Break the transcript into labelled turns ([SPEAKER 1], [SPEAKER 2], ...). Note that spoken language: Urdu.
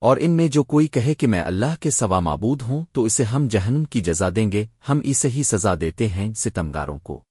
[SPEAKER 1] اور ان میں جو کوئی کہے کہ میں اللہ کے سوا معبود ہوں تو اسے ہم جہنم کی جزا دیں گے، ہم اسے ہی سزا دیتے ہیں، ستمگاروں کو۔